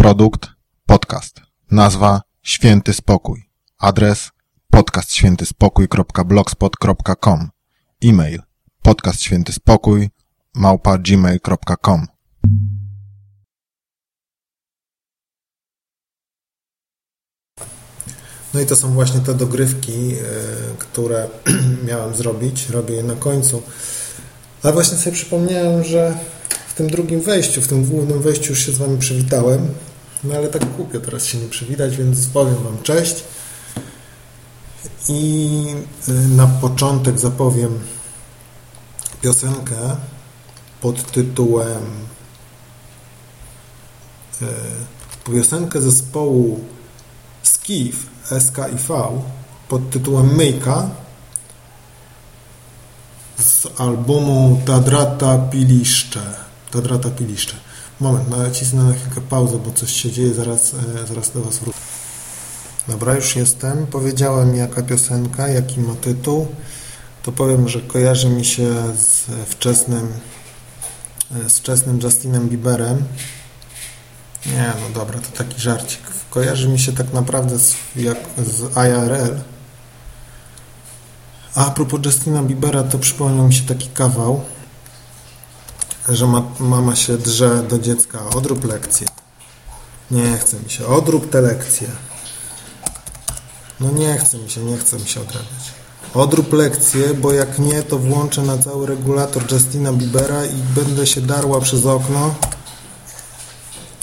Produkt podcast. Nazwa Święty Spokój. Adres podcastświętyspokój.blogspot.com. E-mail podcastświętyspokój małpa gmail.com. No i to są właśnie te dogrywki, e, które miałem zrobić. Robię je na końcu. Ale właśnie sobie przypomniałem, że w tym drugim wejściu, w tym głównym wejściu już się z Wami przywitałem. No ale tak głupio teraz się nie przywitać, więc powiem Wam cześć. I e, na początek zapowiem piosenkę pod tytułem e, piosenkę zespołu Skif SKIV pod tytułem Myjka z albumu Tadrata Piliszcze. Tadrata Piliszcze. Moment, nacisnę na chwilkę pauzę, bo coś się dzieje, zaraz, e, zaraz do Was wrócę. Dobra, już jestem. Powiedziałem jaka piosenka, jaki ma tytuł. To powiem, że kojarzy mi się z wczesnym, e, z wczesnym Justinem Bieberem. Nie, no dobra, to taki żarcik. Kojarzy mi się tak naprawdę z, jak, z IRL. A, a propos Justina Biebera, to przypomniał mi się taki kawał, że ma, mama się drze do dziecka, odrób lekcję. Nie chce mi się, odrób te lekcje. No nie chce mi się, nie chce mi się odrabiać. Odrób lekcję, bo jak nie, to włączę na cały regulator Justina Biebera i będę się darła przez okno.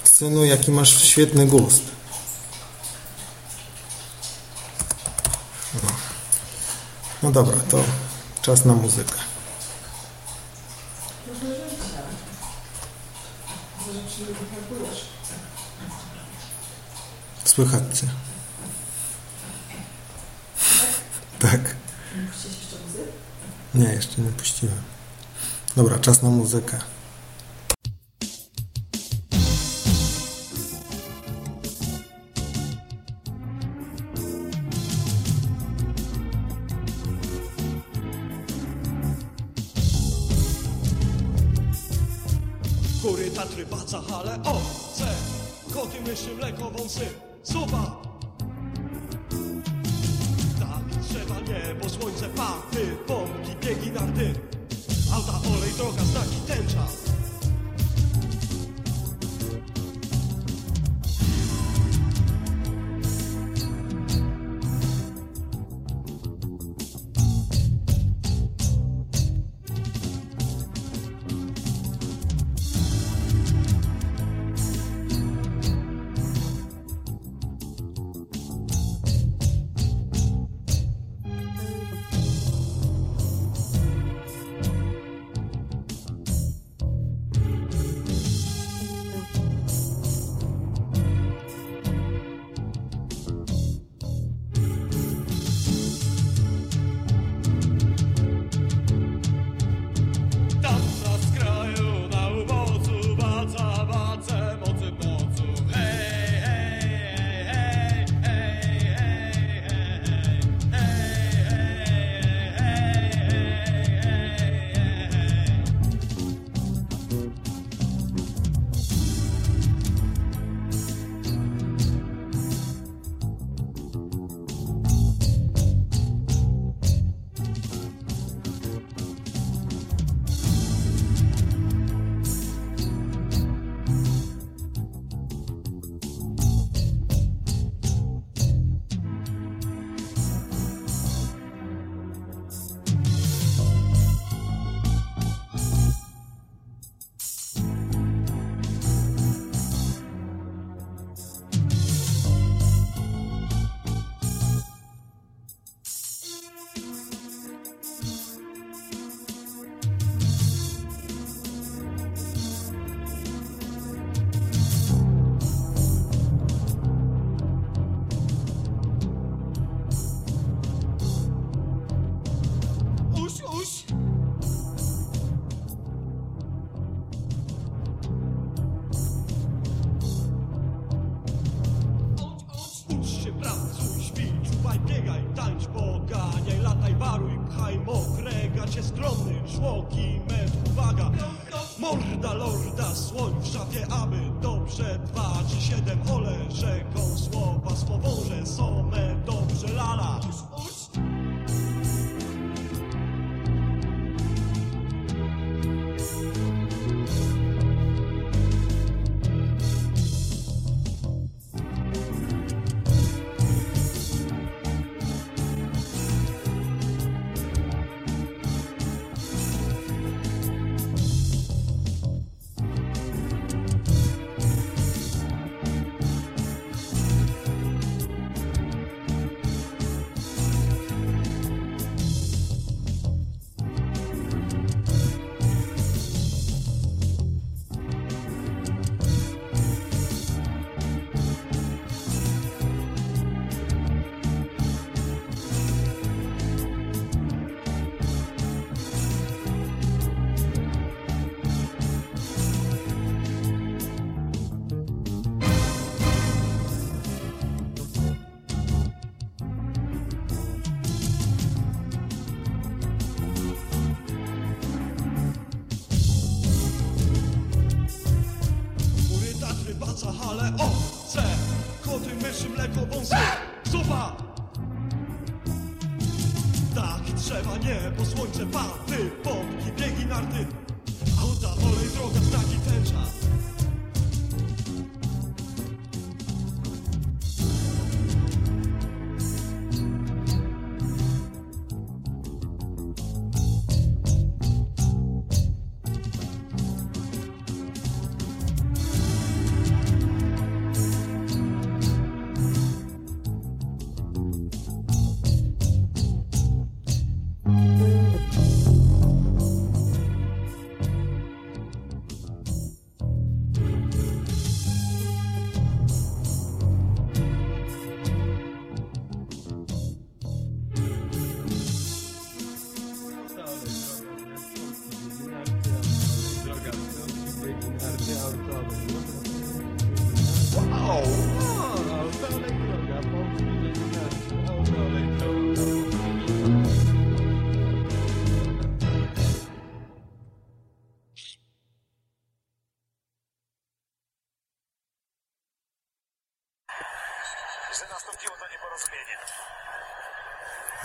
Synu, jaki masz świetny gust. No, no dobra, to czas na muzykę. Słychać cię. Tak. Nie, jeszcze nie puściłem. Dobra, czas na muzykę. Góry, Tatry, Baca, Hale, O, C Koty, myszy, mleko, wąsy, 说吧。them all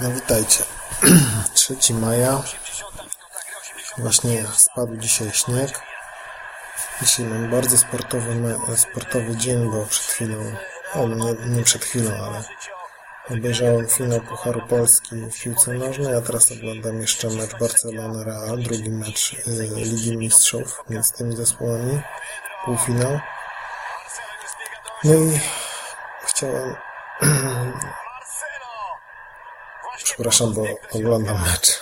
No witajcie. 3 maja. Właśnie spadł dzisiaj śnieg. Dzisiaj mam bardzo sportowy, sportowy dzień, bo przed chwilą, o nie, nie przed chwilą, ale obejrzałem finał Pucharu Polski w piłce nożnej, a teraz oglądam jeszcze mecz Barcelona-Real, drugi mecz y, Ligi Mistrzów między tymi zespołami, półfinał. No i chciałem Przepraszam, bo oglądam mecz.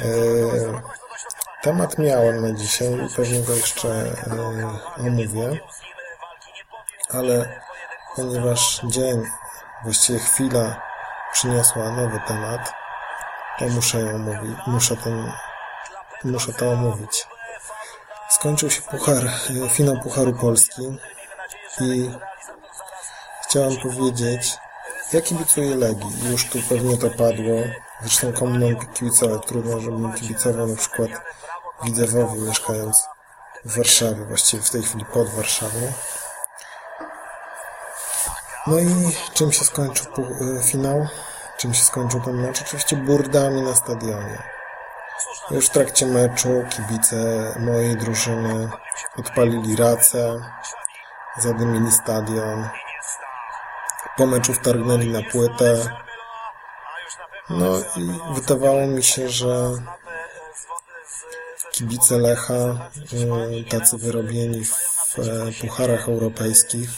E, temat miałem na dzisiaj pewnie go jeszcze e, omówię, ale ponieważ dzień, właściwie chwila przyniosła nowy temat, to muszę ją omówić, muszę ten, muszę to omówić. Skończył się puchar, e, finał Pucharu Polski i chciałem powiedzieć, ja kibicuję Legii. Już tu pewnie to padło. Zresztą komu mam kibicować? Trudno, żebym kibicował na przykład Widzewowi mieszkając w Warszawie, właściwie w tej chwili pod Warszawą. No i czym się skończył y, finał? Czym się skończył ten mecz? Oczywiście burdami na stadionie. Już w trakcie meczu kibice mojej drużyny odpalili racę, zadymili stadion, po meczu wtargnęli na płytę. No i wydawało mi się, że kibice Lecha, y, tacy wyrobieni w e, pucharach europejskich,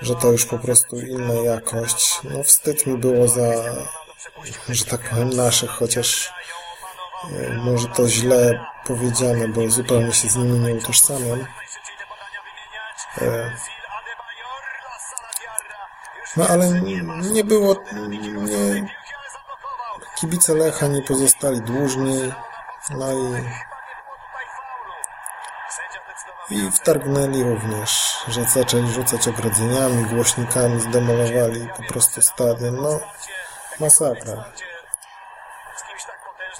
że to już po prostu inna jakość. No wstyd mi było za, że tak powiem, naszych, chociaż e, może to źle powiedziane, bo zupełnie się z nimi nie utożsamiam. No ale nie, było, nie, kibice Lecha nie pozostali dłużni, no i, i wtargnęli również, że zaczęli rzucać ogrodzeniami, głośnikami, zdemolowali po prostu stadion, no masakra.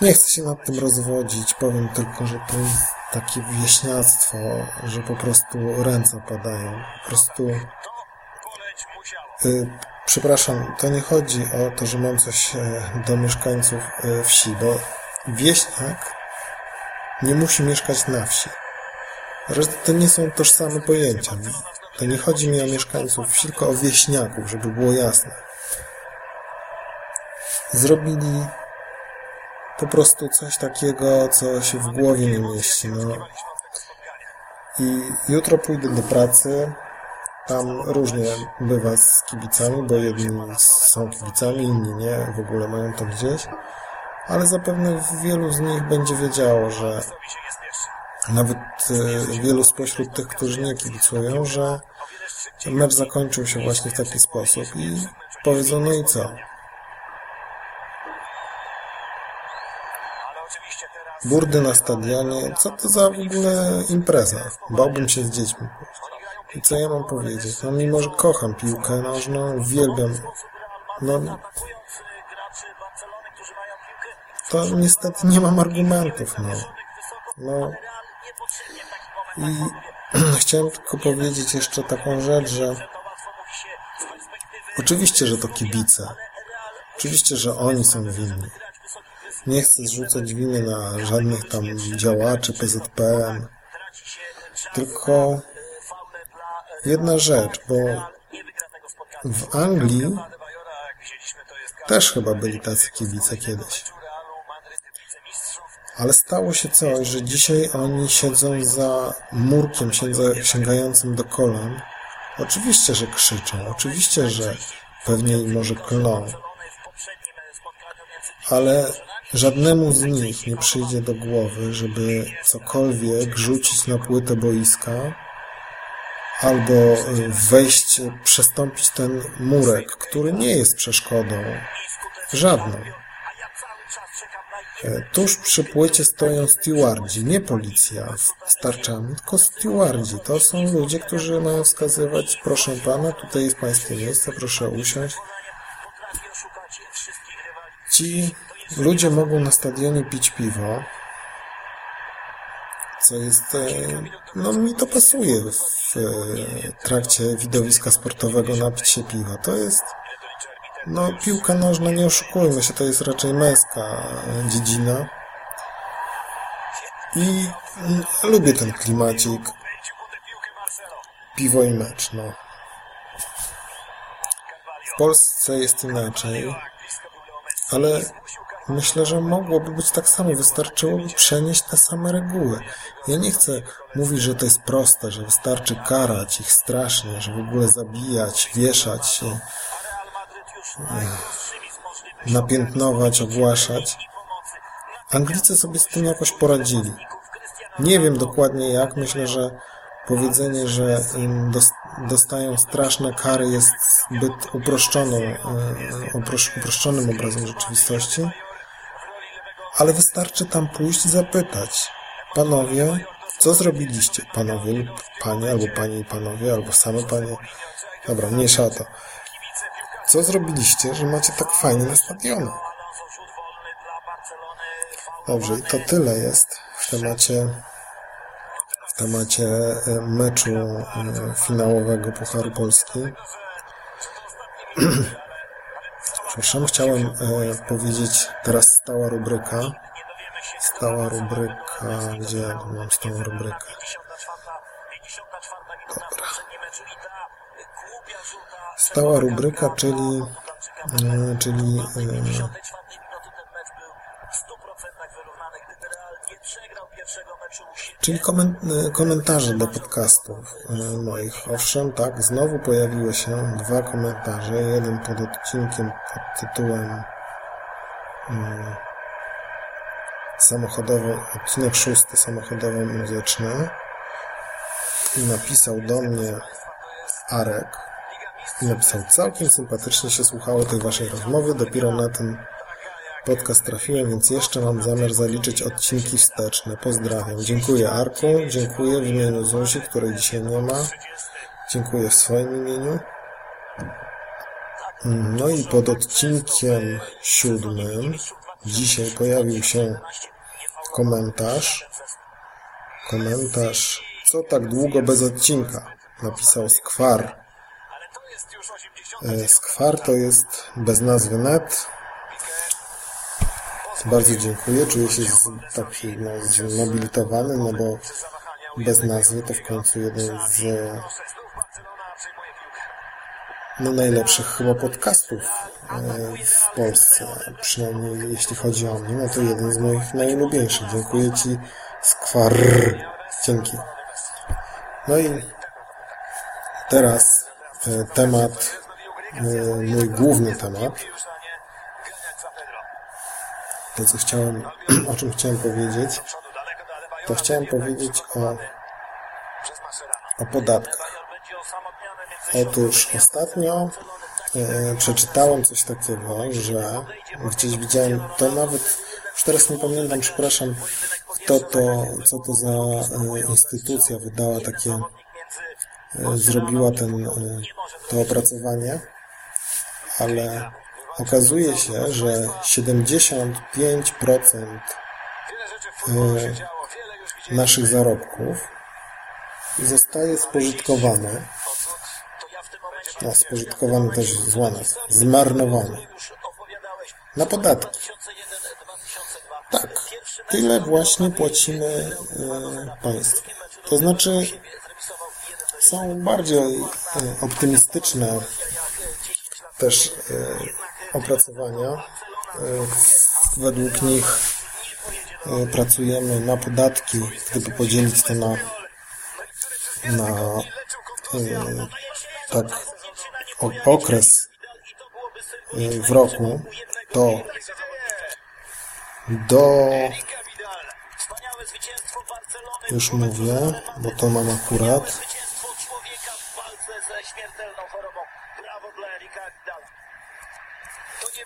Nie chcę się nad tym rozwodzić, powiem tylko, że to jest takie wieśniactwo, że po prostu ręce opadają. Po prostu... Y, przepraszam, to nie chodzi o to, że mam coś e, do mieszkańców e, wsi, bo wieśniak nie musi mieszkać na wsi. To nie są tożsame pojęcia. To nie chodzi mi o mieszkańców wsi, tylko o wieśniaków, żeby było jasne. Zrobili po prostu coś takiego, co się w głowie nie mieści. No. I jutro pójdę do pracy. Tam różnie bywa z kibicami, bo jedni są kibicami, inni nie, w ogóle mają to gdzieś. Ale zapewne wielu z nich będzie wiedziało, że nawet e, wielu spośród tych, którzy nie kibicują, że mecz zakończył się właśnie w taki sposób i powiedzą, no i co? Burdy na stadionie, co to za w ogóle impreza? Bałbym się z dziećmi I co ja mam powiedzieć? No mimo, że kocham piłkę nożną, uwielbiam, no to niestety nie mam argumentów, no. No i chciałem tylko powiedzieć jeszcze taką rzecz, że oczywiście, że to kibice. Oczywiście, że oni są winni. Nie chcę zrzucać winy na żadnych tam działaczy PZPN. Tylko jedna rzecz, bo w Anglii też chyba byli tacy kibice kiedyś. Ale stało się coś, że dzisiaj oni siedzą za murkiem sięgającym do kolan. Oczywiście, że krzyczą, oczywiście, że pewnie może klną. Ale żadnemu z nich nie przyjdzie do głowy, żeby cokolwiek rzucić na płytę boiska albo wejść, przestąpić ten murek, który nie jest przeszkodą żadną. E, tuż przy płycie stoją stewardzi, nie policja z tarczami, tylko stewardzi. To są ludzie, którzy mają wskazywać, proszę pana, tutaj jest pańskie miejsce, proszę usiąść. Ci ludzie mogą na stadionie pić piwo, co jest, e, no mi to pasuje w trakcie widowiska sportowego napić się piwa. To jest no, piłka nożna, nie oszukujmy się, to jest raczej męska dziedzina. I mm, lubię ten klimacik. Piwo i mecz, no. W Polsce jest inaczej, ale myślę, że mogłoby być tak samo. Wystarczyłoby przenieść te same reguły. Ja nie chcę mówić, że to jest proste, że wystarczy karać ich strasznie, że w ogóle zabijać, wieszać napiętnować, ogłaszać. Anglicy sobie z tym jakoś poradzili. Nie wiem dokładnie jak. Myślę, że powiedzenie, że dostają straszne kary jest zbyt uproszczoną, e, uproszczonym obrazem rzeczywistości. Ale wystarczy tam pójść i zapytać. Panowie, co zrobiliście? Panowie lub panie, albo panie i panowie, albo same panie. Dobra, mniejsza o to. Co zrobiliście, że macie tak fajnie na stadionie? Dobrze, i to tyle jest w temacie w temacie e, meczu e, finałowego Pucharu Polski. Przepraszam, chciałem e, powiedzieć teraz stała rubryka. Stała rubryka, gdzie mam stałą rubrykę? Dobra stała rubryka, czyli, e, czyli e, czyli e, komentarze do podcastów moich. Owszem, tak, znowu pojawiły się dwa komentarze. Jeden pod odcinkiem pod tytułem samochodowy, odcinek szósty samochodowo muzyczny i napisał do mnie Arek i napisał, całkiem sympatycznie się słuchało tej waszej rozmowy, dopiero na ten podcast trafiłem, więc jeszcze mam zamiar zaliczyć odcinki wsteczne. Pozdrawiam. Dziękuję Arku, dziękuję w imieniu Zuzi, której dzisiaj nie ma. Dziękuję w swoim imieniu. No i pod odcinkiem siódmym dzisiaj pojawił się komentarz Komentarz. Co tak długo bez odcinka? Napisał Skwar. E, Skwar to jest bez nazwy net. Bardzo dziękuję. Czuję się taki no, znobilitowany, no bo bez nazwy to w końcu jeden z no, najlepszych chyba podcastów e, w Polsce. Przynajmniej jeśli chodzi o mnie, no to jeden z moich najulubieńszych. Dziękuję Ci, Skwar. Dzięki. No i teraz e, temat, e, mój główny temat. To, co chciałem, o czym chciałem powiedzieć, to chciałem powiedzieć o, o podatkach. Otóż ostatnio e, przeczytałem coś takiego, że gdzieś widziałem, to nawet, już teraz nie pamiętam, przepraszam, kto to, co to za e, instytucja wydała takie, e, zrobiła ten, e, to opracowanie, ale okazuje się, że 75% e, naszych zarobków zostaje spożytkowane no, spożytkowany też zła nazwa. Zmarnowany. Na podatki. Tak. Tyle właśnie płacimy e, państwu. To znaczy są bardziej e, optymistyczne też opracowania. E, według nich e, pracujemy na podatki, gdyby podzielić to na, na e, tak okres w roku, to do już mówię, bo to mam akurat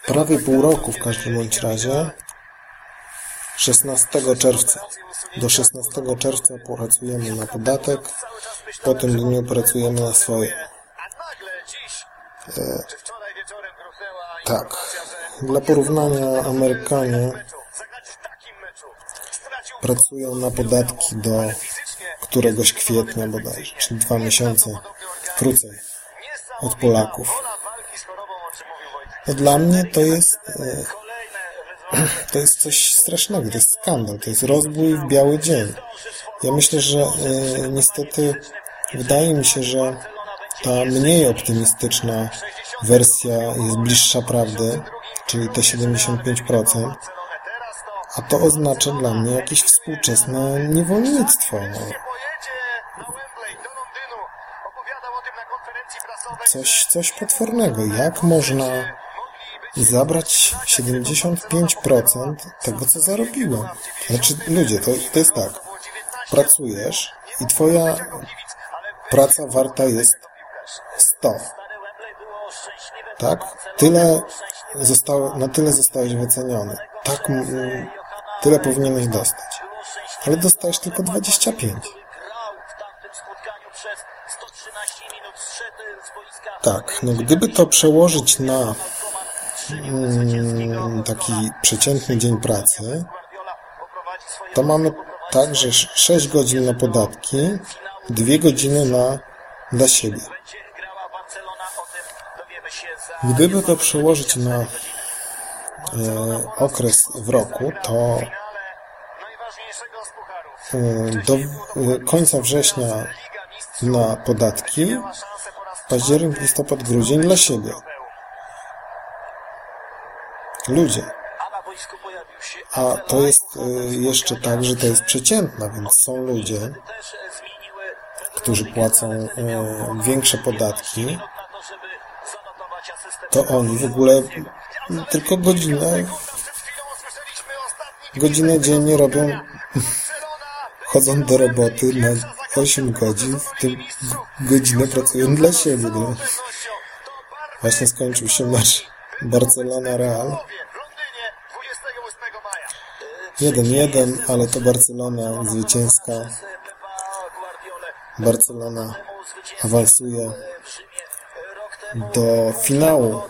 prawie pół roku w każdym bądź razie 16 czerwca do 16 czerwca pracujemy na podatek po tym dniu pracujemy na swoje E, tak. Dla porównania Amerykanie pracują na podatki do któregoś kwietnia bodajże, czyli dwa miesiące krócej od Polaków. No dla mnie to jest e, to jest coś strasznego, to jest skandal, to jest rozbój w biały dzień. Ja myślę, że e, niestety wydaje mi się, że ta mniej optymistyczna wersja jest bliższa prawdy, czyli te 75%, a to oznacza dla mnie jakieś współczesne niewolnictwo. No. Coś, coś potwornego. Jak można zabrać 75% tego, co zarobiłem? Znaczy, ludzie, to, to jest tak. Pracujesz i twoja praca warta jest 100. Tak? Tyle zostało, na tyle zostałeś wyceniony. Tak, tyle powinieneś dostać. Ale dostajesz tylko 25. Tak, no gdyby to przełożyć na taki przeciętny dzień pracy, to mamy tak, że 6 godzin na podatki, 2 godziny na dla siebie. Gdyby to przełożyć na e, okres w roku, to e, do e, końca września na podatki, październik, listopad, grudzień dla siebie. Ludzie. A to jest e, jeszcze tak, że to jest przeciętna, więc są ludzie, którzy płacą e, większe podatki, to oni w ogóle tylko godzinę godzinę dziennie robią chodzą do roboty na 8 godzin, w tym godzinę pracują dla siebie. No. Właśnie skończył się mecz Barcelona Real. 1-1, ale to Barcelona zwycięska. Barcelona awansuje do finału,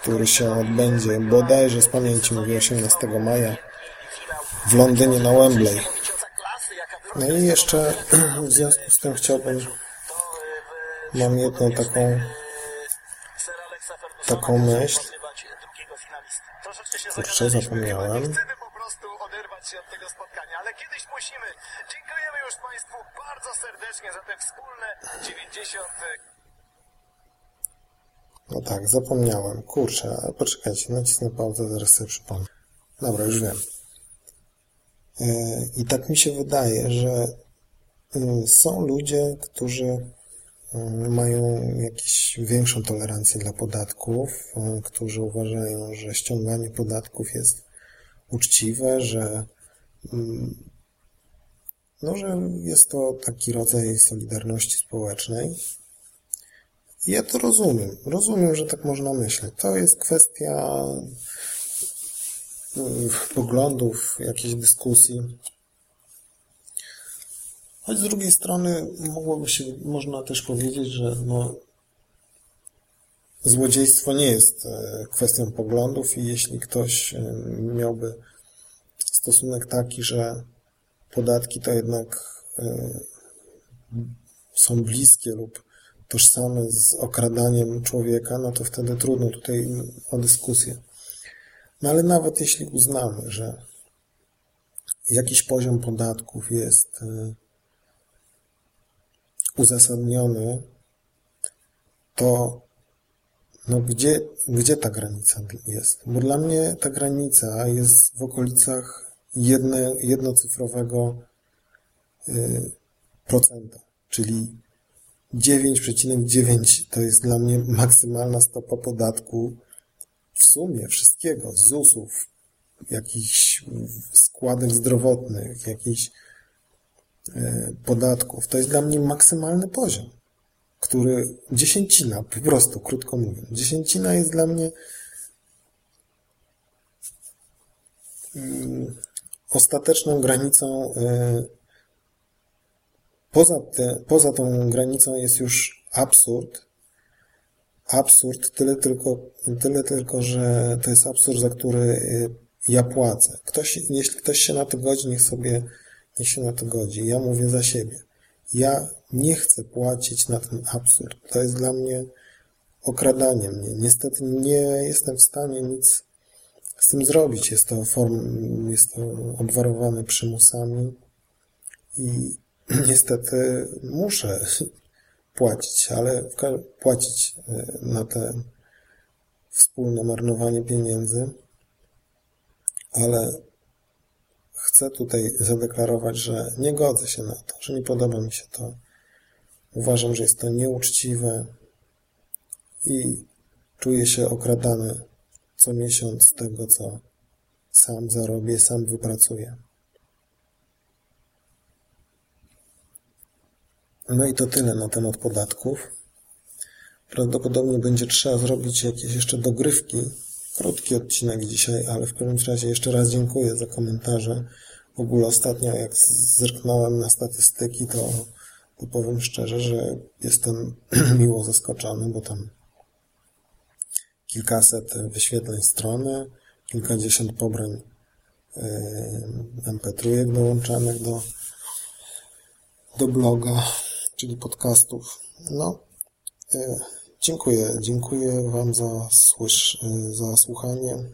który się odbędzie bodajże z pamięci mówię 18 maja w Londynie na Wembley. No i jeszcze w związku z tym chciałbym, mam jedną taką, taką myśl. Kurczę, zapomniałem. Chcemy po prostu oderwać się od tego spotkania, ale kiedyś musimy. Dziękujemy już Państwu bardzo serdecznie za te wspólne 90. No tak, zapomniałem. Kurczę, poczekajcie, nacisnę pauzę, zaraz sobie przypomnę. Dobra, już wiem. E, I tak mi się wydaje, że y, są ludzie, którzy mają jakąś większą tolerancję dla podatków, y, którzy uważają, że ściąganie podatków jest uczciwe, że mm, no, że jest to taki rodzaj solidarności społecznej. I Ja to rozumiem. Rozumiem, że tak można myśleć. To jest kwestia poglądów, jakiejś dyskusji. Choć z drugiej strony mogłoby się, można też powiedzieć, że no, złodziejstwo nie jest e, kwestią poglądów i jeśli ktoś e, miałby stosunek taki, że podatki to jednak e, są bliskie lub tożsame z okradaniem człowieka, no to wtedy trudno tutaj o dyskusję. No ale nawet jeśli uznamy, że jakiś poziom podatków jest uzasadniony, to no gdzie, gdzie ta granica jest? Bo dla mnie ta granica jest w okolicach jedne, jednocyfrowego y, procenta, czyli 9,9 to jest dla mnie maksymalna stopa podatku w sumie wszystkiego, ZUS-ów, jakichś składek zdrowotnych, jakichś podatków. To jest dla mnie maksymalny poziom, który dziesięcina, po prostu, krótko mówiąc. Dziesięcina jest dla mnie mm, ostateczną granicą e, Poza, te, poza tą granicą jest już absurd. Absurd tyle tylko, tyle tylko, że to jest absurd, za który y, ja płacę. Ktoś, jeśli ktoś się na to godzi, niech sobie, niech się na to godzi. Ja mówię za siebie. Ja nie chcę płacić na ten absurd. To jest dla mnie okradanie mnie. Niestety nie jestem w stanie nic z tym zrobić. Jest to form, jest to obwarowane przymusami i niestety muszę płacić, ale płacić e, na te wspólne marnowanie pieniędzy, ale chcę tutaj zadeklarować, że nie godzę się na to, że nie podoba mi się to. Uważam, że jest to nieuczciwe i czuję się okradany co miesiąc z tego, co sam zarobię, sam wypracuję. No i to tyle na temat podatków. Prawdopodobnie będzie trzeba zrobić jakieś jeszcze dogrywki. Krótki odcinek dzisiaj, ale w każdym razie jeszcze raz dziękuję za komentarze. W ogóle ostatnio jak zerknąłem na statystyki, to, to powiem szczerze, że jestem miło zaskoczony, bo tam kilkaset wyświetleń strony, kilkadziesiąt pobrań MP3 dołączanych do, do bloga czyli podcastów. No, e, dziękuję. Dziękuję Wam za, słysz, za słuchanie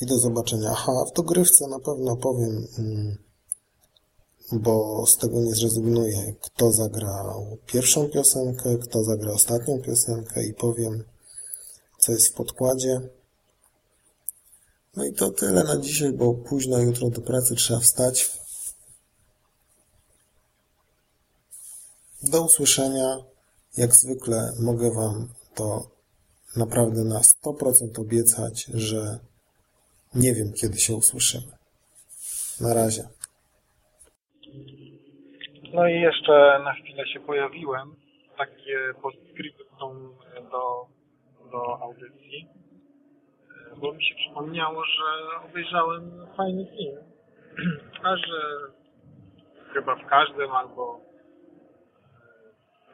i do zobaczenia. Aha, w dogrywce na pewno powiem, mm, bo z tego nie zrezygnuję, kto zagrał pierwszą piosenkę, kto zagrał ostatnią piosenkę i powiem, co jest w podkładzie. No i to tyle na dzisiaj, bo późno jutro do pracy trzeba wstać. Do usłyszenia. Jak zwykle mogę Wam to naprawdę na 100% obiecać, że nie wiem, kiedy się usłyszymy. Na razie. No i jeszcze na chwilę się pojawiłem. Takie postscriptum do, do audycji. Bo mi się przypomniało, że obejrzałem fajny film. A że chyba w każdym albo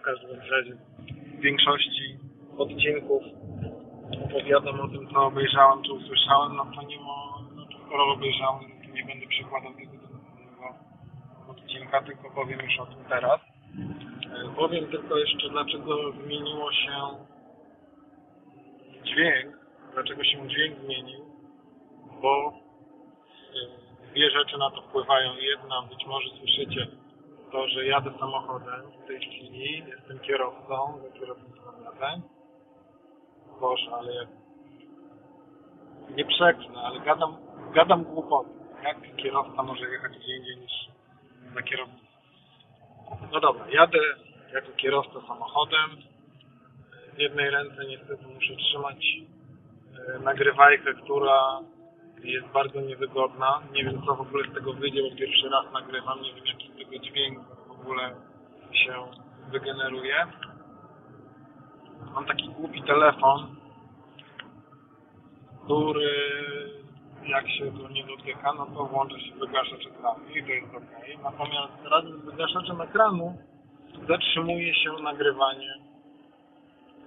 każdym razie w większości odcinków opowiadam o tym, co obejrzałem, czy usłyszałem, no to ma, no skoro obejrzałem, no to nie będę przykładał tego do, do odcinka, tylko powiem już o tym teraz. E, Powiem tylko jeszcze, dlaczego zmieniło się dźwięk, dlaczego się dźwięk zmienił, bo e, dwie rzeczy na to wpływają. Jedna, być może słyszycie to, że jadę samochodem w tej chwili, jestem kierowcą, za kierownicą jadę. Boże, ale jak nie przeknę, ale gadam, gadam głupoty. Jak kierowca może jechać gdzie indziej niż za? No dobra, jadę jako kierowca samochodem. W jednej ręce niestety muszę trzymać e, nagrywajkę, która jest bardzo niewygodna. Nie wiem co w ogóle z tego wyjdzie, bo pierwszy raz nagrywam. Nie wiem jaki z tego dźwięk w ogóle się wygeneruje. Mam taki głupi telefon, który jak się go nie dotyka, no to włącza się wygaszacz ekranu i to jest ok. Natomiast razem z wygaszaczem ekranu zatrzymuje się nagrywanie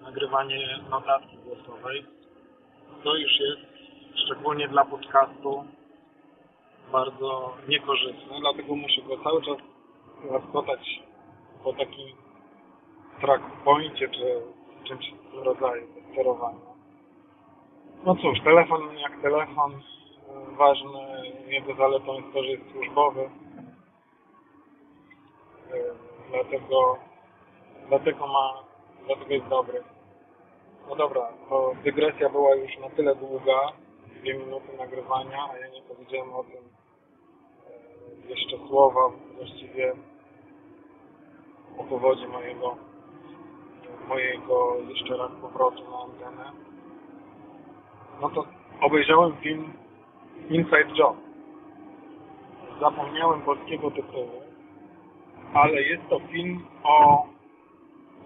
nagrywanie notatki głosowej. To już jest szczególnie dla podcastu bardzo niekorzystne, dlatego muszę go cały czas łaskotać po takim track poincie czy czymś w tym rodzaju sterowania. No cóż, telefon jak telefon, ważny jego zaletą jest to, że jest służbowy. E, Dlatego, dlatego ma, dlatego jest dobry. No dobra, to dygresja była już na tyle długa, dwie minuty nagrywania, a ja nie powiedziałem o tym e, jeszcze słowa, właściwie o powodzie mojego, mojego jeszcze raz powrotu na antenę. No to obejrzałem film Inside Job. Zapomniałem polskiego tytułu, ale jest to film o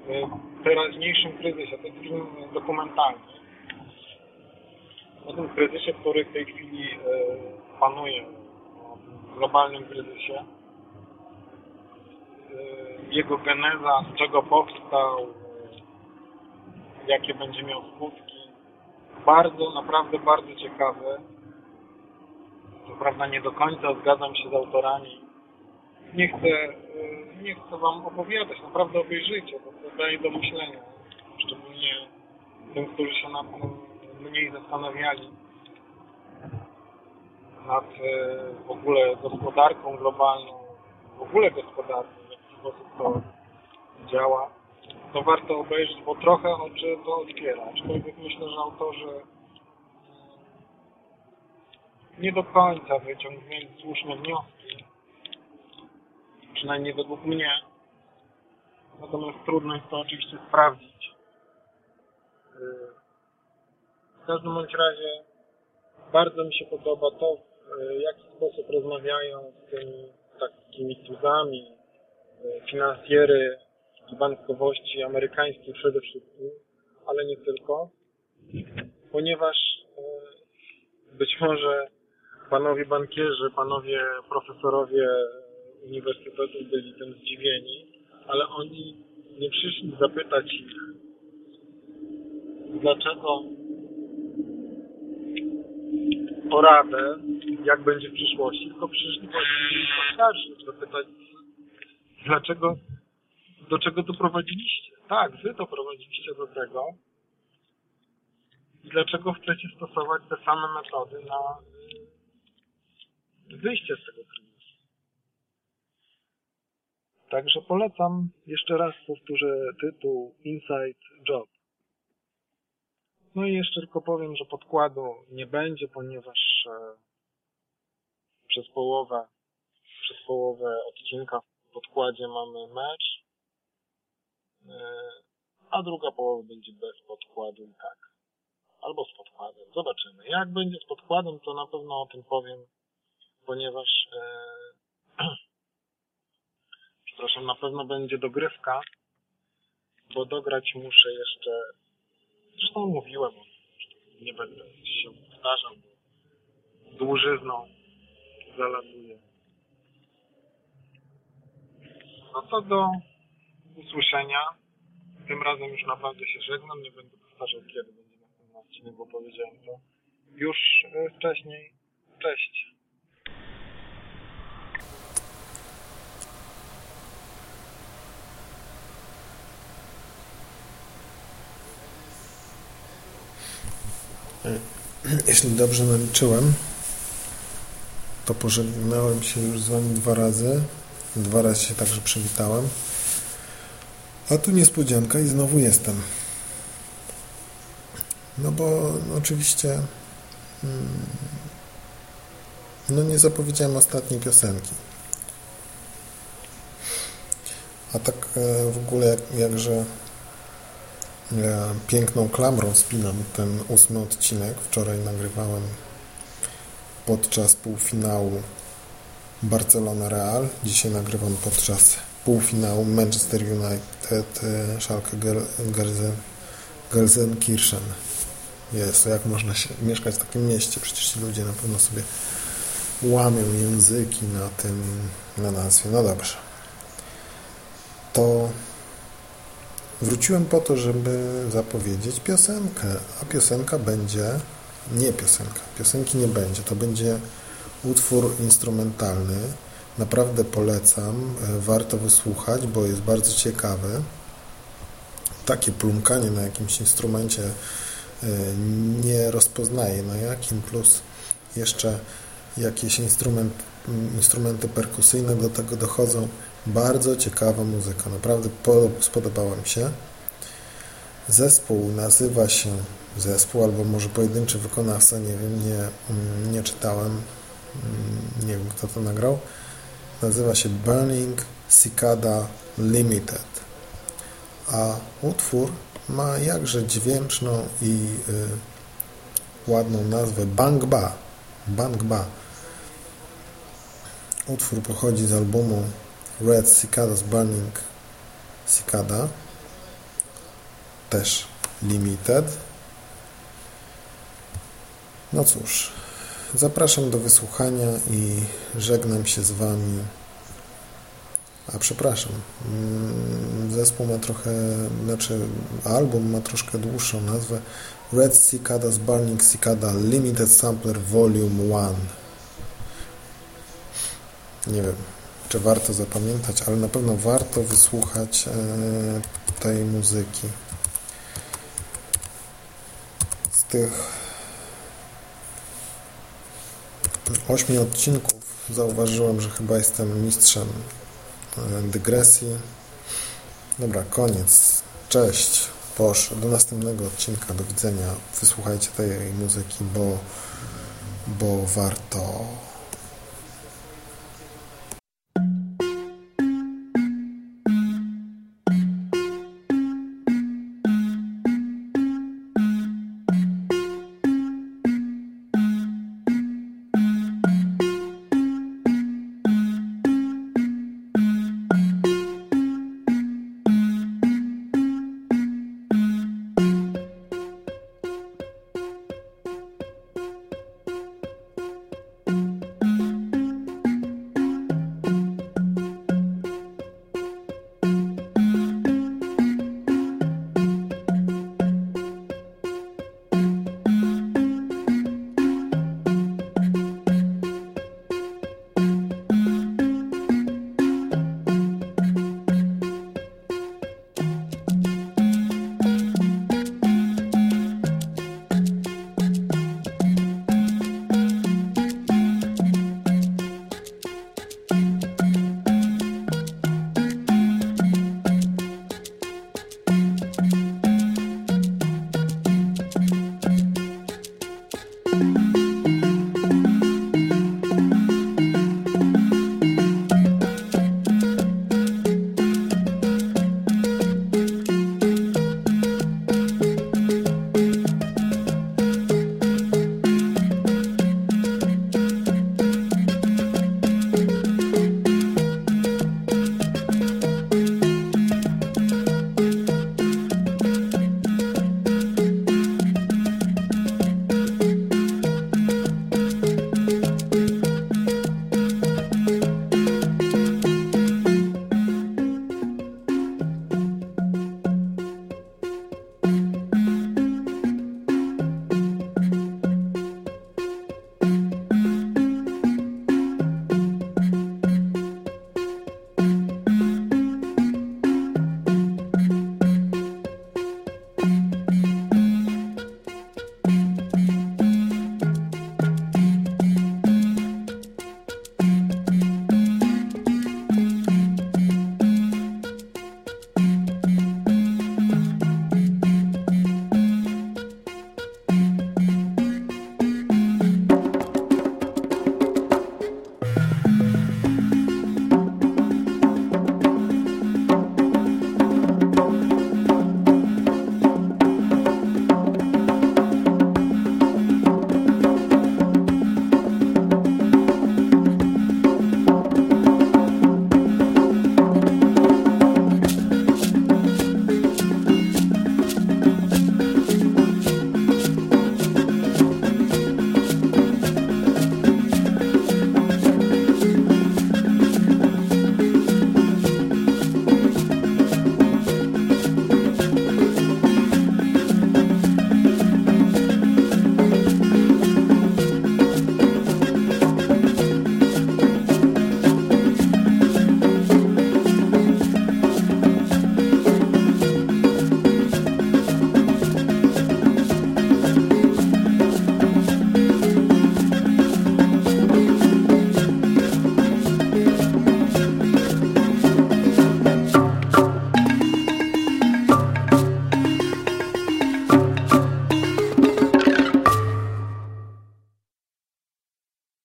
y, teraźniejszym kryzysie. To jest film dokumentalny. O tym kryzysie, który w tej chwili y, panuje, o globalnym kryzysie. Y, Jego geneza, z czego powstał, y, jakie będzie miał skutki. Bardzo, naprawdę bardzo ciekawe. Co prawda nie do końca zgadzam się z autorami. Nie chcę, nie chcę Wam opowiadać, naprawdę obejrzyjcie, bo to daje do myślenia. Szczególnie tym, którzy się nad tym mniej zastanawiali. Nad y, w ogóle gospodarką globalną, w ogóle gospodarką, w jaki sposób to działa to warto obejrzeć, bo trochę oczy to otwiera. Aczkolwiek myślę, że autorzy mm, nie do końca wyciągnęli słuszne wnioski. Przynajmniej według mnie. Natomiast trudno jest to oczywiście sprawdzić. W każdym bądź razie bardzo mi się podoba to, w jaki sposób rozmawiają z tymi takimi cudami yy, finansjery i bankowości amerykańskiej przede wszystkim, ale nie tylko, ponieważ e, być może panowie bankierzy, panowie profesorowie uniwersytetów byli tym zdziwieni, ale oni nie przyszli zapytać ich, dlaczego o radę, jak będzie w przyszłości, tylko przyszli oskarżyć, zapytać, dlaczego do czego doprowadziliście. Tak, wy doprowadziliście do tego. I dlaczego chcecie stosować te same metody na wyjście z tego kryzysu. Także polecam, jeszcze raz powtórzę tytuł Inside Job. No i jeszcze tylko powiem, że podkładu nie będzie, ponieważ e, przez połowę, przez połowę odcinka w podkładzie mamy mecz a druga połowa będzie bez podkładu i tak. Albo z podkładem. Zobaczymy. Jak będzie z podkładem, to na pewno o tym powiem, ponieważ e, przepraszam, na pewno będzie dogrywka, bo dograć muszę jeszcze zresztą mówiłem nie będę się powtarzał, dłużyzną zalatuję. No co do usłyszenia. Tym razem już naprawdę się żegnam. Nie będę powtarzał, kiedy będzie następny odcinek, bo powiedziałem to już e, wcześniej. Cześć. Jeśli dobrze naliczyłem, to pożegnałem się już z Wami dwa razy. Dwa razy się także przywitałem. A tu niespodzianka i znowu jestem. No bo oczywiście mm, no nie zapowiedziałem ostatniej piosenki. A tak e, w ogóle jak, jakże piękną klamrą spinam ten ósmy odcinek. Wczoraj nagrywałem podczas półfinału Barcelona-Real. Dzisiaj nagrywam podczas półfinału Manchester United e, Schalke Gelsenkirchen. Jest, jak można się mieszkać w takim mieście? Przecież ci ludzie na pewno sobie łamią języki na tym, na nazwie. No dobrze. To wróciłem po to, żeby zapowiedzieć piosenkę, a piosenka będzie, nie piosenka, piosenki nie będzie, to będzie utwór instrumentalny. Naprawdę polecam, warto wysłuchać, bo jest bardzo ciekawy. Takie plumkanie na jakimś instrumencie e, nie rozpoznaje na jakim, plus jeszcze jakieś instrument, instrumenty perkusyjne do tego dochodzą. Bardzo ciekawa muzyka, naprawdę spodobała mi się. Zespół nazywa się zespół, albo może pojedynczy wykonawca, nie wiem, nie, nie czytałem, mm, nie wiem kto to nagrał. Nazywa się Burning Cicada Limited. A utwór ma jakże dźwięczną i y, ładną nazwę Bang Ba. Bang Ba. Utwór pochodzi z albumu Red Cicada's Burning Cicada. Też Limited. No cóż zapraszam do wysłuchania i żegnam się z Wami. A przepraszam mm, zespół ma trochę znaczy album ma troszkę dłuższą nazwę. Red Cicada's Burning Cicada Limited Sampler Volume 1 nie wiem czy warto zapamiętać, ale na pewno warto wysłuchać e, tej muzyki. Z tych ośmiu odcinków zauważyłem, że chyba jestem mistrzem e, dygresji. Dobra, koniec. Cześć. Posz. Do następnego odcinka. Do widzenia. Wysłuchajcie tej muzyki, bo, bo warto.